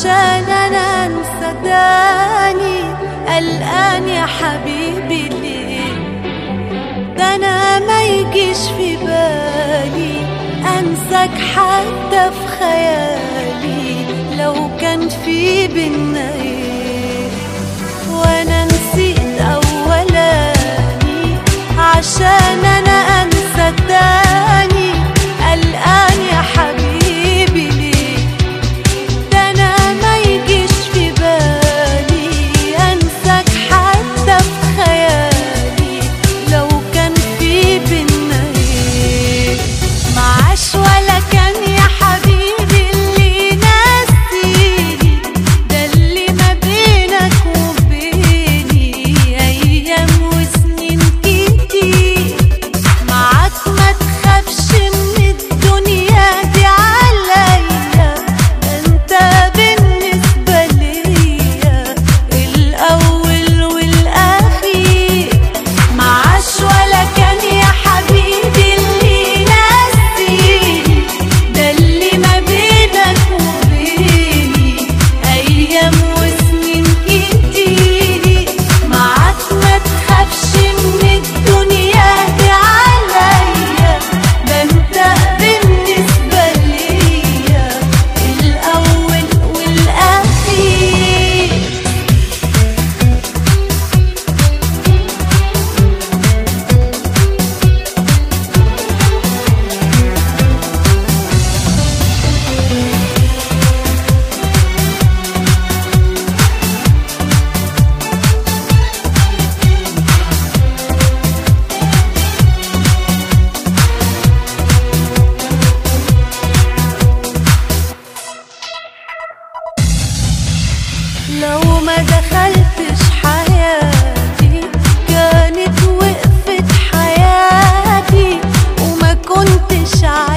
عشان أنا أنسى داني الآن يا حبيبي ليه؟ ده أنا ما يجيش في بالي. أنساك حتى في خيالي. لو كان في بينا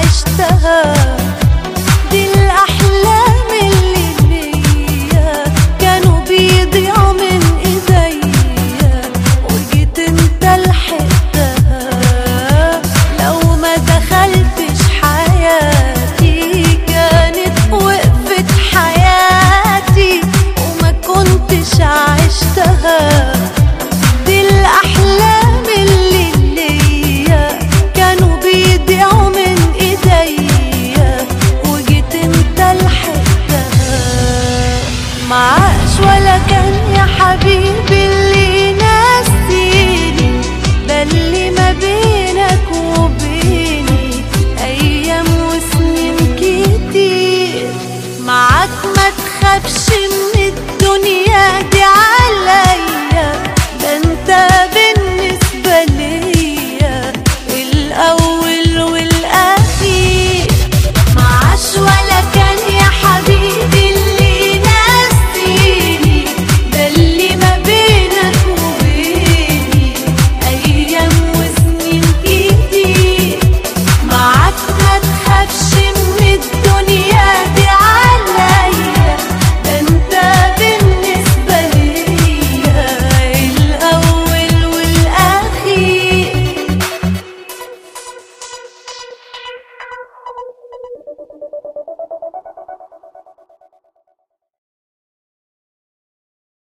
عشتها مكان يا حبيبي